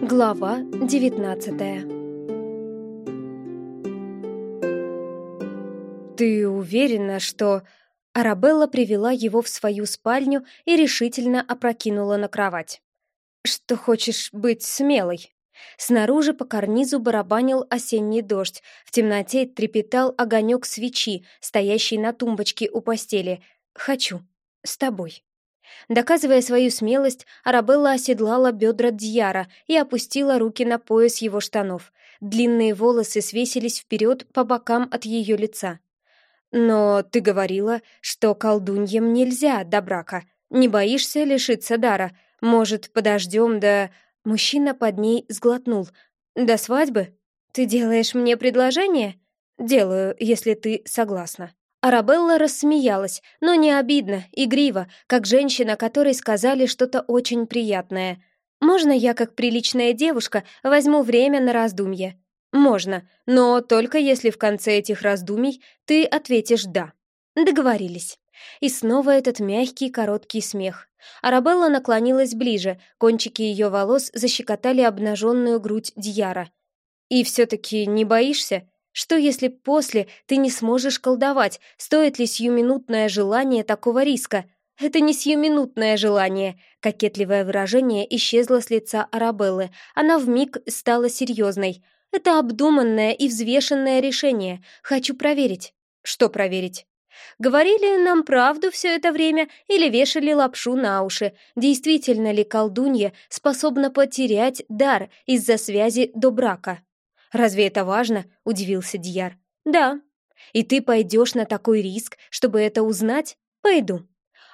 Глава 19 «Ты уверена, что...» Арабелла привела его в свою спальню и решительно опрокинула на кровать. «Что хочешь быть смелой?» Снаружи по карнизу барабанил осенний дождь, в темноте трепетал огонек свечи, стоящий на тумбочке у постели. «Хочу. С тобой». Доказывая свою смелость, Арабелла оседлала бедра Дьяра и опустила руки на пояс его штанов. Длинные волосы свесились вперед по бокам от ее лица. «Но ты говорила, что колдуньям нельзя до брака. Не боишься лишиться дара? Может, подождем до...» Мужчина под ней сглотнул. «До свадьбы? Ты делаешь мне предложение?» «Делаю, если ты согласна». Арабелла рассмеялась, но не обидно, игриво, как женщина, которой сказали что-то очень приятное. «Можно я, как приличная девушка, возьму время на раздумье?» «Можно, но только если в конце этих раздумий ты ответишь «да». Договорились. И снова этот мягкий короткий смех. Арабелла наклонилась ближе, кончики ее волос защекотали обнаженную грудь Дьяра. «И все-таки не боишься?» Что, если после ты не сможешь колдовать? Стоит ли сиюминутное желание такого риска? Это не сиюминутное желание. Кокетливое выражение исчезло с лица Арабеллы. Она вмиг стала серьезной. Это обдуманное и взвешенное решение. Хочу проверить. Что проверить? Говорили нам правду все это время или вешали лапшу на уши? Действительно ли колдунья способна потерять дар из-за связи до брака? «Разве это важно?» — удивился Дияр. «Да. И ты пойдешь на такой риск, чтобы это узнать? Пойду.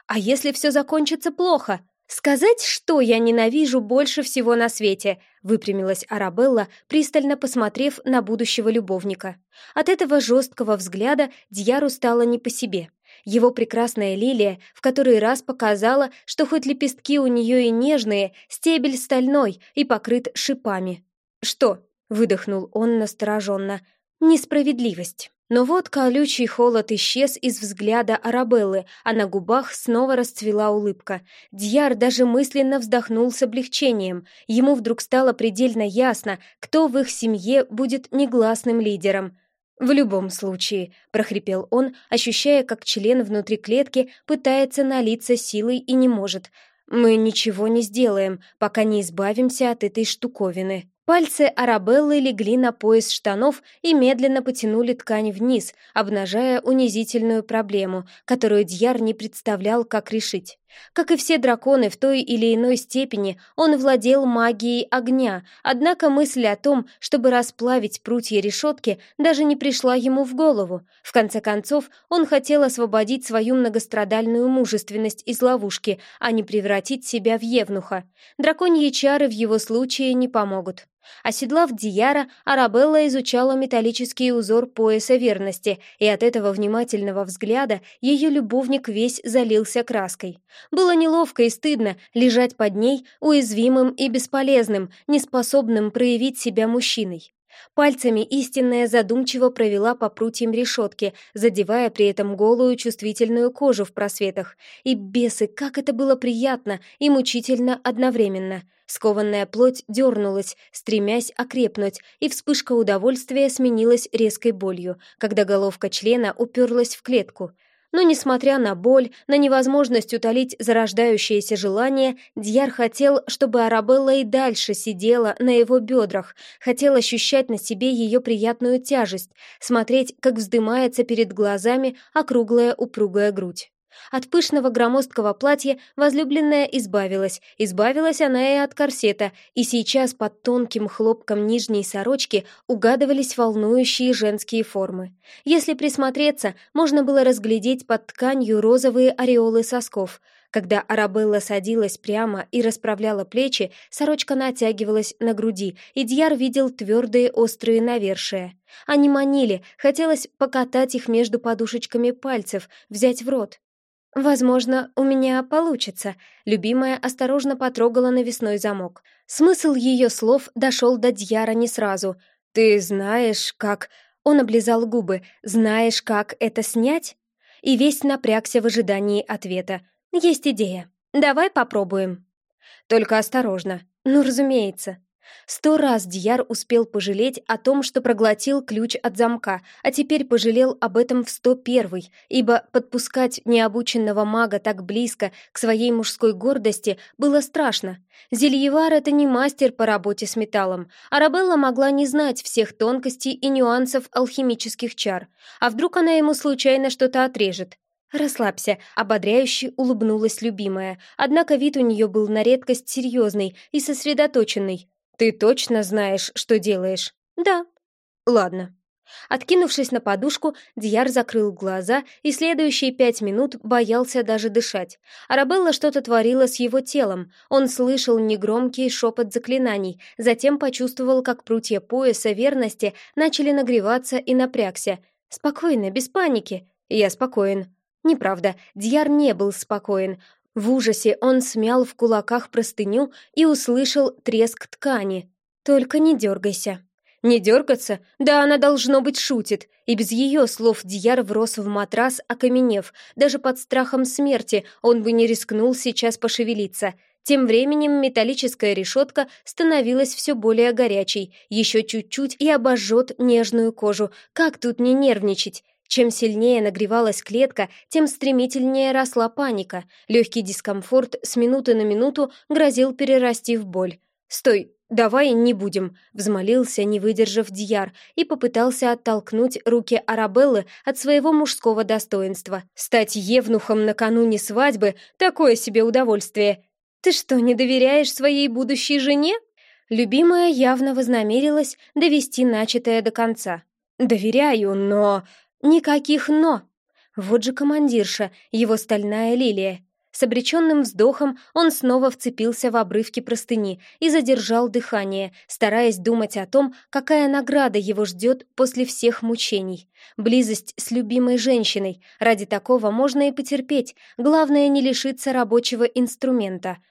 А если все закончится плохо? Сказать, что я ненавижу больше всего на свете?» — выпрямилась Арабелла, пристально посмотрев на будущего любовника. От этого жесткого взгляда Дьяру стало не по себе. Его прекрасная лилия в который раз показала, что хоть лепестки у нее и нежные, стебель стальной и покрыт шипами. «Что?» Выдохнул он настороженно. Несправедливость. Но вот колючий холод исчез из взгляда Арабеллы, а на губах снова расцвела улыбка. Дьяр даже мысленно вздохнул с облегчением. Ему вдруг стало предельно ясно, кто в их семье будет негласным лидером. «В любом случае», — прохрипел он, ощущая, как член внутри клетки пытается налиться силой и не может. «Мы ничего не сделаем, пока не избавимся от этой штуковины». Пальцы Арабеллы легли на пояс штанов и медленно потянули ткань вниз, обнажая унизительную проблему, которую Дьяр не представлял, как решить. Как и все драконы в той или иной степени, он владел магией огня, однако мысль о том, чтобы расплавить прутья решетки, даже не пришла ему в голову. В конце концов, он хотел освободить свою многострадальную мужественность из ловушки, а не превратить себя в евнуха. Драконьи чары в его случае не помогут. Оседлав Дияра, Арабелла изучала металлический узор пояса верности, и от этого внимательного взгляда ее любовник весь залился краской. Было неловко и стыдно лежать под ней уязвимым и бесполезным, неспособным проявить себя мужчиной. Пальцами истинная задумчиво провела по прутьям решетки, задевая при этом голую чувствительную кожу в просветах. И бесы, как это было приятно и мучительно одновременно. Скованная плоть дернулась, стремясь окрепнуть, и вспышка удовольствия сменилась резкой болью, когда головка члена уперлась в клетку — но, несмотря на боль, на невозможность утолить зарождающееся желание, Дьяр хотел, чтобы Арабелла и дальше сидела на его бедрах, хотел ощущать на себе ее приятную тяжесть, смотреть, как вздымается перед глазами округлая упругая грудь. От пышного громоздкого платья возлюбленная избавилась. Избавилась она и от корсета, и сейчас под тонким хлопком нижней сорочки угадывались волнующие женские формы. Если присмотреться, можно было разглядеть под тканью розовые ореолы сосков. Когда Арабелла садилась прямо и расправляла плечи, сорочка натягивалась на груди, и Дьяр видел твердые острые навершия. Они манили, хотелось покатать их между подушечками пальцев, взять в рот. «Возможно, у меня получится», — любимая осторожно потрогала навесной замок. Смысл ее слов дошел до Дьяра не сразу. «Ты знаешь, как...» Он облизал губы. «Знаешь, как это снять?» И весь напрягся в ожидании ответа. «Есть идея. Давай попробуем». «Только осторожно». «Ну, разумеется». Сто раз Дияр успел пожалеть о том, что проглотил ключ от замка, а теперь пожалел об этом в сто первый, ибо подпускать необученного мага так близко к своей мужской гордости было страшно. Зельевар — это не мастер по работе с металлом. Арабелла могла не знать всех тонкостей и нюансов алхимических чар. А вдруг она ему случайно что-то отрежет? «Расслабься», — ободряюще улыбнулась любимая, однако вид у нее был на редкость серьезный и сосредоточенный. «Ты точно знаешь, что делаешь?» «Да». «Ладно». Откинувшись на подушку, Дьяр закрыл глаза и следующие пять минут боялся даже дышать. Арабелла что-то творила с его телом. Он слышал негромкий шепот заклинаний, затем почувствовал, как прутья пояса верности начали нагреваться и напрягся. «Спокойно, без паники». «Я спокоен». Неправда, Дьяр не был спокоен. В ужасе он смял в кулаках простыню и услышал треск ткани. «Только не дергайся». «Не дергаться? Да она, должно быть, шутит». И без ее слов Дьяр врос в матрас, окаменев. Даже под страхом смерти он бы не рискнул сейчас пошевелиться. Тем временем металлическая решетка становилась все более горячей. Еще чуть-чуть и обожжет нежную кожу. Как тут не нервничать? Чем сильнее нагревалась клетка, тем стремительнее росла паника. Легкий дискомфорт с минуты на минуту грозил перерасти в боль. «Стой, давай не будем», — взмолился, не выдержав Дияр, и попытался оттолкнуть руки Арабеллы от своего мужского достоинства. Стать евнухом накануне свадьбы — такое себе удовольствие. «Ты что, не доверяешь своей будущей жене?» Любимая явно вознамерилась довести начатое до конца. «Доверяю, но...» Никаких «но». Вот же командирша, его стальная лилия. С обреченным вздохом он снова вцепился в обрывки простыни и задержал дыхание, стараясь думать о том, какая награда его ждет после всех мучений. Близость с любимой женщиной. Ради такого можно и потерпеть. Главное не лишиться рабочего инструмента —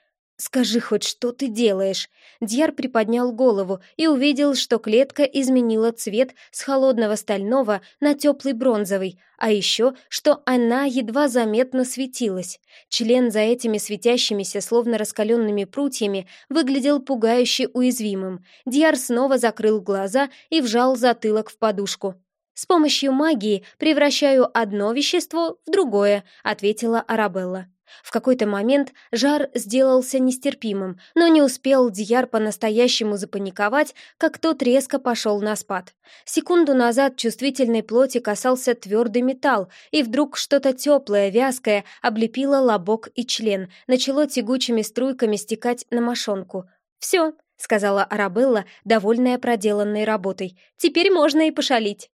«Скажи хоть, что ты делаешь?» Дьяр приподнял голову и увидел, что клетка изменила цвет с холодного стального на теплый бронзовый, а еще, что она едва заметно светилась. Член за этими светящимися, словно раскаленными прутьями, выглядел пугающе уязвимым. Дьяр снова закрыл глаза и вжал затылок в подушку. «С помощью магии превращаю одно вещество в другое», — ответила Арабелла. В какой-то момент жар сделался нестерпимым, но не успел Дияр по-настоящему запаниковать, как тот резко пошел на спад. Секунду назад чувствительной плоти касался твердый металл, и вдруг что-то теплое, вязкое облепило лобок и член, начало тягучими струйками стекать на мошонку. «Все», — сказала Арабелла, довольная проделанной работой, — «теперь можно и пошалить».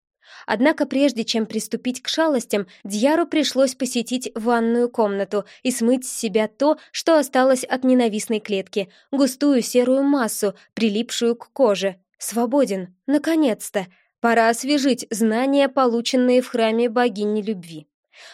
Однако прежде чем приступить к шалостям, Дьяру пришлось посетить ванную комнату и смыть с себя то, что осталось от ненавистной клетки, густую серую массу, прилипшую к коже. Свободен, наконец-то. Пора освежить знания, полученные в храме богини любви.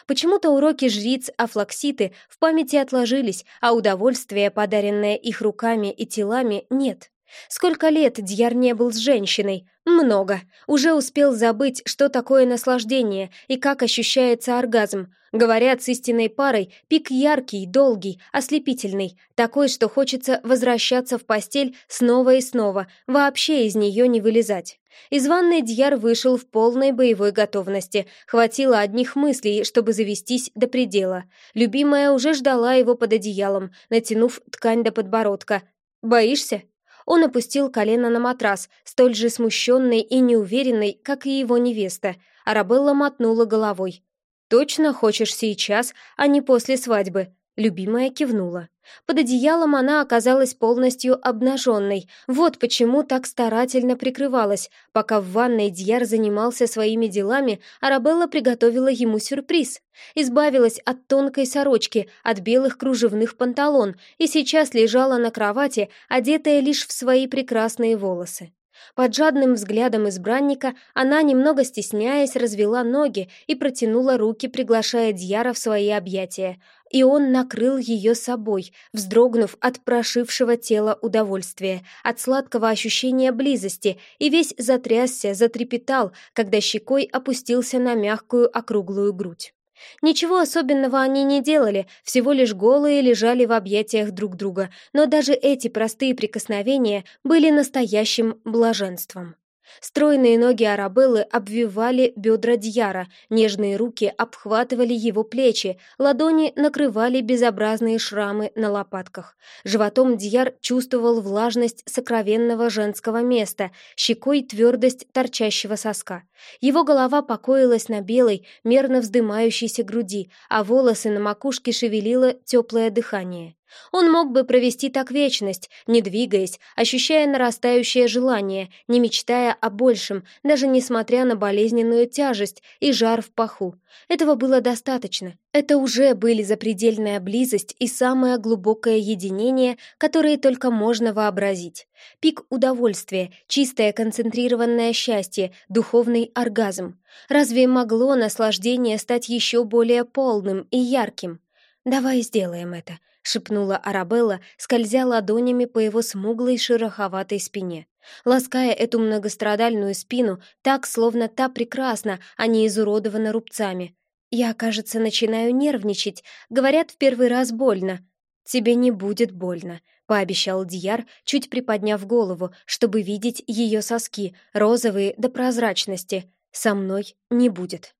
Почему-то уроки жриц Афлакситы в памяти отложились, а удовольствие, подаренное их руками и телами, нет. Сколько лет Дьяр не был с женщиной? Много. Уже успел забыть, что такое наслаждение и как ощущается оргазм. Говорят, с истинной парой пик яркий, долгий, ослепительный, такой, что хочется возвращаться в постель снова и снова, вообще из нее не вылезать. Из ванной Дьяр вышел в полной боевой готовности. Хватило одних мыслей, чтобы завестись до предела. Любимая уже ждала его под одеялом, натянув ткань до подбородка. «Боишься?» Он опустил колено на матрас, столь же смущенный и неуверенный, как и его невеста. Арабелла мотнула головой. «Точно хочешь сейчас, а не после свадьбы?» Любимая кивнула. Под одеялом она оказалась полностью обнаженной. Вот почему так старательно прикрывалась. Пока в ванной Дьяр занимался своими делами, Арабелла приготовила ему сюрприз. Избавилась от тонкой сорочки, от белых кружевных панталон и сейчас лежала на кровати, одетая лишь в свои прекрасные волосы. Под жадным взглядом избранника она, немного стесняясь, развела ноги и протянула руки, приглашая Дьяра в свои объятия. И он накрыл ее собой, вздрогнув от прошившего тела удовольствия, от сладкого ощущения близости, и весь затрясся, затрепетал, когда щекой опустился на мягкую округлую грудь. Ничего особенного они не делали, всего лишь голые лежали в объятиях друг друга, но даже эти простые прикосновения были настоящим блаженством. Стройные ноги Арабеллы обвивали бедра Дьяра, нежные руки обхватывали его плечи, ладони накрывали безобразные шрамы на лопатках. Животом Дьяр чувствовал влажность сокровенного женского места, щекой твердость торчащего соска. Его голова покоилась на белой, мерно вздымающейся груди, а волосы на макушке шевелило теплое дыхание. Он мог бы провести так вечность, не двигаясь, ощущая нарастающее желание, не мечтая о большем, даже несмотря на болезненную тяжесть и жар в паху. Этого было достаточно. Это уже были запредельная близость и самое глубокое единение, которое только можно вообразить. Пик удовольствия, чистое концентрированное счастье, духовный оргазм. Разве могло наслаждение стать еще более полным и ярким? «Давай сделаем это», — шепнула Арабелла, скользя ладонями по его смуглой шероховатой спине. Лаская эту многострадальную спину так, словно та прекрасна, а не изуродована рубцами. «Я, кажется, начинаю нервничать. Говорят, в первый раз больно». «Тебе не будет больно», — пообещал Дияр, чуть приподняв голову, чтобы видеть ее соски, розовые до прозрачности. «Со мной не будет».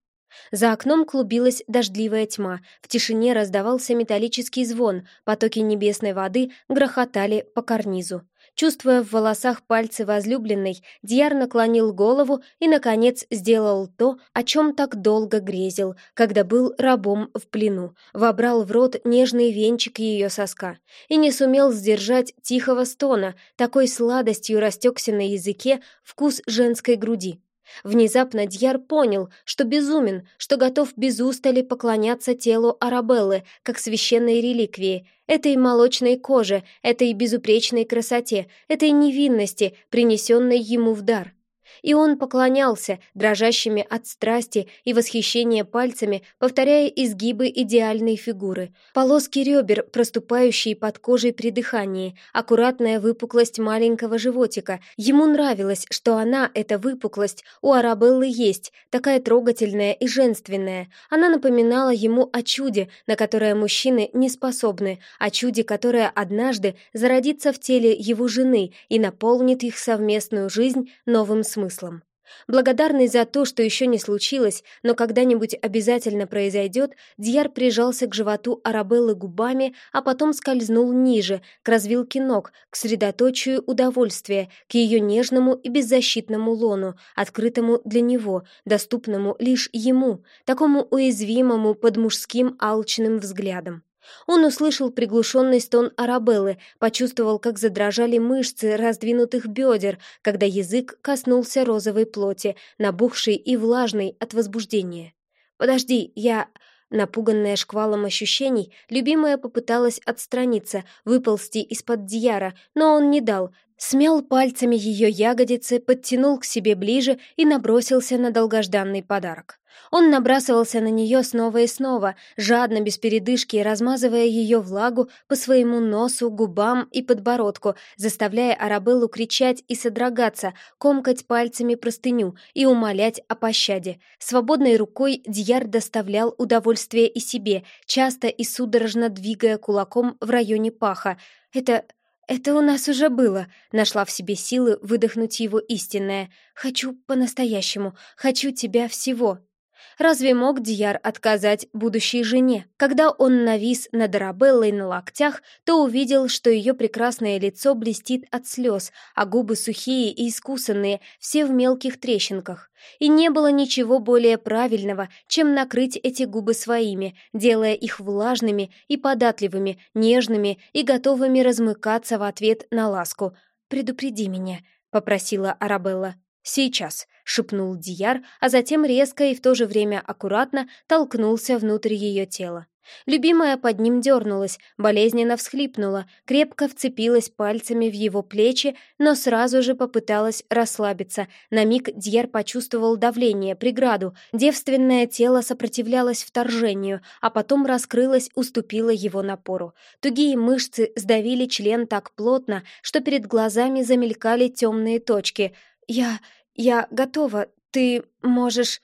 За окном клубилась дождливая тьма, в тишине раздавался металлический звон, потоки небесной воды грохотали по карнизу. Чувствуя в волосах пальцы возлюбленной, Дьяр наклонил голову и, наконец, сделал то, о чем так долго грезил, когда был рабом в плену, вобрал в рот нежный венчик ее соска и не сумел сдержать тихого стона, такой сладостью растекся на языке вкус женской груди. Внезапно Дьяр понял, что безумен, что готов без устали поклоняться телу Арабеллы, как священной реликвии, этой молочной коже, этой безупречной красоте, этой невинности, принесенной ему в дар и он поклонялся, дрожащими от страсти и восхищения пальцами, повторяя изгибы идеальной фигуры. Полоски ребер, проступающие под кожей при дыхании, аккуратная выпуклость маленького животика. Ему нравилось, что она, эта выпуклость, у Арабеллы есть, такая трогательная и женственная. Она напоминала ему о чуде, на которое мужчины не способны, о чуде, которое однажды зародится в теле его жены и наполнит их совместную жизнь новым смыслом смыслом. Благодарный за то, что еще не случилось, но когда-нибудь обязательно произойдет, Дьяр прижался к животу Арабеллы губами, а потом скользнул ниже, к развилке ног, к средоточию удовольствия, к ее нежному и беззащитному лону, открытому для него, доступному лишь ему, такому уязвимому под мужским алчным взглядом. Он услышал приглушенный стон Арабеллы, почувствовал, как задрожали мышцы раздвинутых бедер, когда язык коснулся розовой плоти, набухшей и влажной от возбуждения. «Подожди, я...» Напуганная шквалом ощущений, любимая попыталась отстраниться, выползти из-под Дьяра, но он не дал, смял пальцами ее ягодицы, подтянул к себе ближе и набросился на долгожданный подарок. Он набрасывался на нее снова и снова, жадно, без передышки, размазывая ее влагу по своему носу, губам и подбородку, заставляя Арабеллу кричать и содрогаться, комкать пальцами простыню и умолять о пощаде. Свободной рукой Дьяр доставлял удовольствие и себе, часто и судорожно двигая кулаком в районе паха. «Это... это у нас уже было», — нашла в себе силы выдохнуть его истинное. «Хочу по-настоящему, хочу тебя всего». Разве мог Дияр отказать будущей жене? Когда он навис над Арабеллой на локтях, то увидел, что ее прекрасное лицо блестит от слез, а губы сухие и искусанные, все в мелких трещинках. И не было ничего более правильного, чем накрыть эти губы своими, делая их влажными и податливыми, нежными и готовыми размыкаться в ответ на ласку. «Предупреди меня», — попросила Арабелла. «Сейчас», — шепнул Дияр, а затем резко и в то же время аккуратно толкнулся внутрь ее тела. Любимая под ним дернулась, болезненно всхлипнула, крепко вцепилась пальцами в его плечи, но сразу же попыталась расслабиться. На миг Дьер почувствовал давление, преграду. Девственное тело сопротивлялось вторжению, а потом раскрылось, уступило его напору. Тугие мышцы сдавили член так плотно, что перед глазами замелькали темные точки — «Я... я готова. Ты можешь...»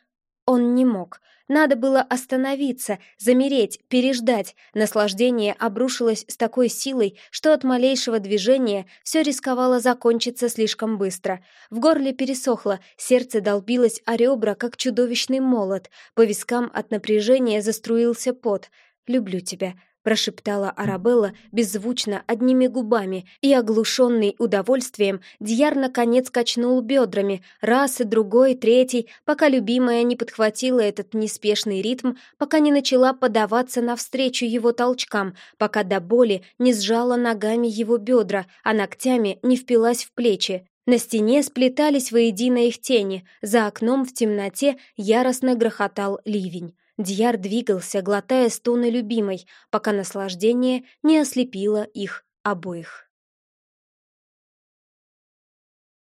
Он не мог. Надо было остановиться, замереть, переждать. Наслаждение обрушилось с такой силой, что от малейшего движения все рисковало закончиться слишком быстро. В горле пересохло, сердце долбилось о ребра, как чудовищный молот. По вискам от напряжения заструился пот. «Люблю тебя», прошептала Арабелла беззвучно одними губами, и, оглушенный удовольствием, Дьяр наконец качнул бедрами, раз и другой, третий, пока любимая не подхватила этот неспешный ритм, пока не начала подаваться навстречу его толчкам, пока до боли не сжала ногами его бедра, а ногтями не впилась в плечи. На стене сплетались воедино их тени, за окном в темноте яростно грохотал ливень. Дьяр двигался, глотая стоны любимой, пока наслаждение не ослепило их обоих.